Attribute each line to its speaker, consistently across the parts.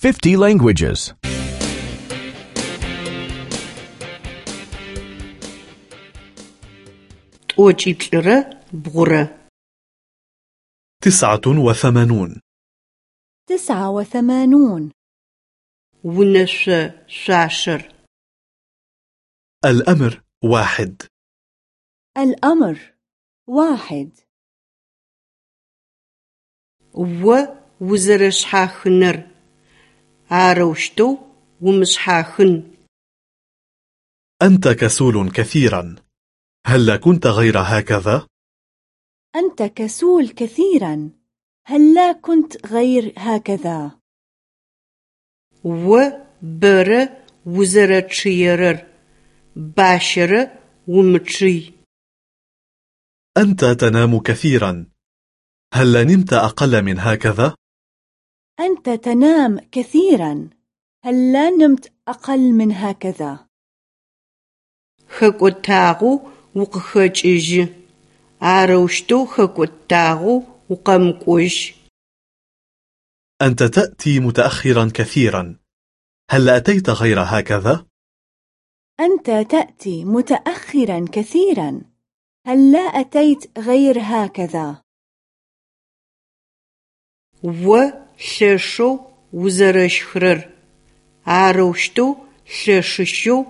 Speaker 1: 50 languages.
Speaker 2: Ochitlra bghura.
Speaker 3: 89. 89.
Speaker 4: ونش شاشر
Speaker 2: الأمر واحد
Speaker 3: الأمر واحد
Speaker 4: ووزرش حاخنر Areuşteu vumışshahın.
Speaker 2: أنت كسول كثيرا هل كنت غير هكذا؟
Speaker 3: أنت كسول كثيرا هل لا كنت غير هكذا؟
Speaker 4: Vo bere vuzereççıyerır. Başere vumıççıy.
Speaker 2: أنت تنام كثيرا هل نمت أقل من هكذا؟
Speaker 3: أنت تنام كثيرا هل لا نمت أقل من هكذا؟
Speaker 4: Хэкӏотагъэу укъыхэкӏыжьы. Арэущтэу хэкӏотагъэу укъэмыкӏожь.
Speaker 2: أنت تأتي متأخرا كثيرا هل أتيت غير هكذا؟
Speaker 3: أنت تأتي متأخرا كثيرا هل لا أتيت غير هكذا؟
Speaker 4: Vo lheşşeu vuzereşхырэр. Арэущтэу лъэшышъэу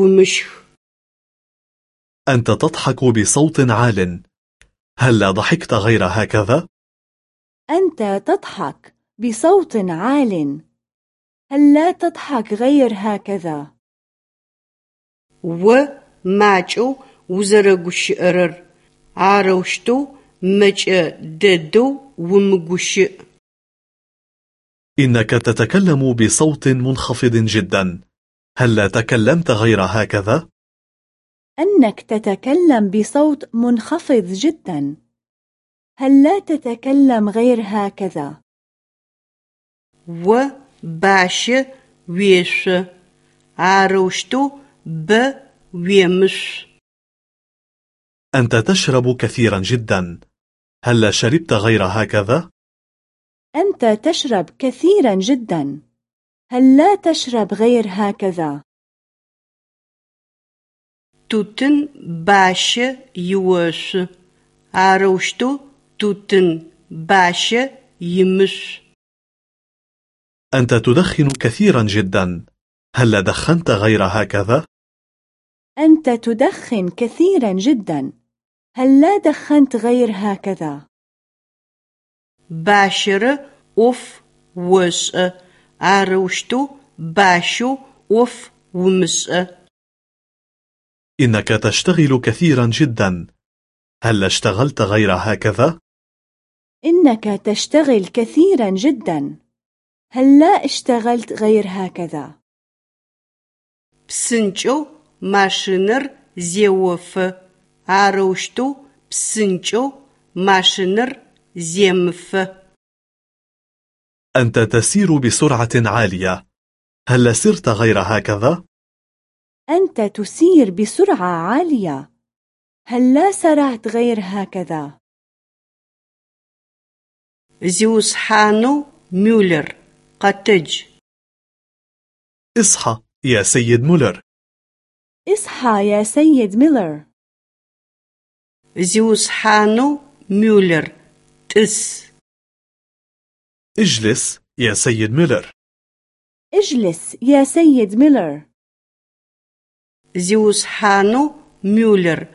Speaker 4: умышх.
Speaker 2: أنت تضحك بصوت عال هل ضحكت غير هكذا؟
Speaker 3: أنت تضحك بصوت عال هل لا تضحك غير هكذا؟
Speaker 4: Vo maç'eu vuzereguşı'erer. Арэущтэу мэкӏэ дэдэу умыгущыӏ.
Speaker 2: إنك تتكلم بصوت منخفض جدا. هل لا تكلمت غير هكذا؟
Speaker 3: أنك تتكلم بصوت منخفض جدا. هل لا تتكلم غير هكذا؟
Speaker 4: و باش ويش عروشتو ب ويمش
Speaker 2: أنت تشرب كثيرا جدا هل لا شربت غير هكذا؟
Speaker 3: أنت تشرب كثيرا جدا هل لا تشرب غير هكذا؟
Speaker 4: Tutın başe yuoşsu. Арэущтэу tutın başe yimıs.
Speaker 2: أنت تدخن كثيرا جدا هل دخنت غير هكذا؟
Speaker 3: أنت تدخن كثيرا جدا هل لا دخنت غير هكذا؟
Speaker 4: Başere of voş'e. Арэущтэу başeu of vumış'e.
Speaker 2: إنك تشتغل كثيرا جدا هل اشتغلت غير هكذا؟
Speaker 3: إنك تشتغل كثيرا جدا هل لا اشتغلت غير هكذا؟
Speaker 4: Псынкӏэу машинэр зеофы. Арэущтэу псынкӏэу машинэр زيمف.
Speaker 2: أنت تسير بسرعة عالية. هل سرت غير هكذا؟
Speaker 3: أنت تسير بسرعة عالية. هل لا سرعت غير هكذا؟
Speaker 4: زيوس حانو ميولر قتج
Speaker 2: اصحى يا سيد مولر.
Speaker 3: اصحى يا سيد ميلر.
Speaker 4: زيوس حانو ميولر اس
Speaker 2: اجلس يا سيد ميلر.
Speaker 3: اجلس يا سيد ميلر.
Speaker 4: زيوس هانو ميولر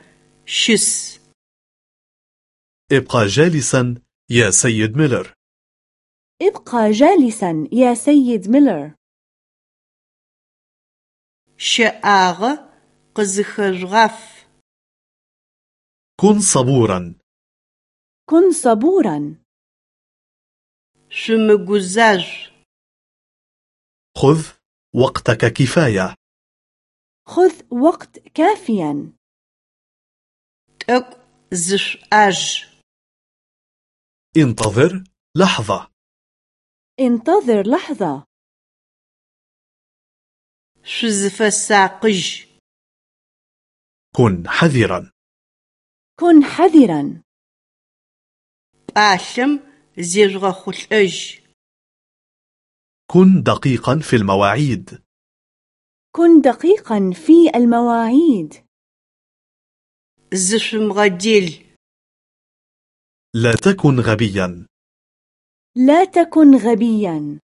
Speaker 4: شس.
Speaker 2: ابقى جالسا يا سيد ميلر.
Speaker 3: ابقى جالسا يا سيد ميلر.
Speaker 4: شآغ قزخرغف
Speaker 2: كن صبوراً.
Speaker 3: كن صبورا.
Speaker 4: Je
Speaker 2: خذ وقتك كفاية.
Speaker 3: خذ وقت كافيا.
Speaker 4: تقزش
Speaker 2: انتظر لحظة.
Speaker 3: انتظر لحظة.
Speaker 4: شزف الساقج.
Speaker 2: كن حذرا.
Speaker 3: كن حذرا.
Speaker 4: Пӏалъэм зежъугъэхъулӏэжь.
Speaker 2: كن دقيقا في المواعيد
Speaker 3: كن دقيقا في المواعيد
Speaker 4: زشمغديل
Speaker 2: لا تكن غبيا
Speaker 3: لا تكن غبيا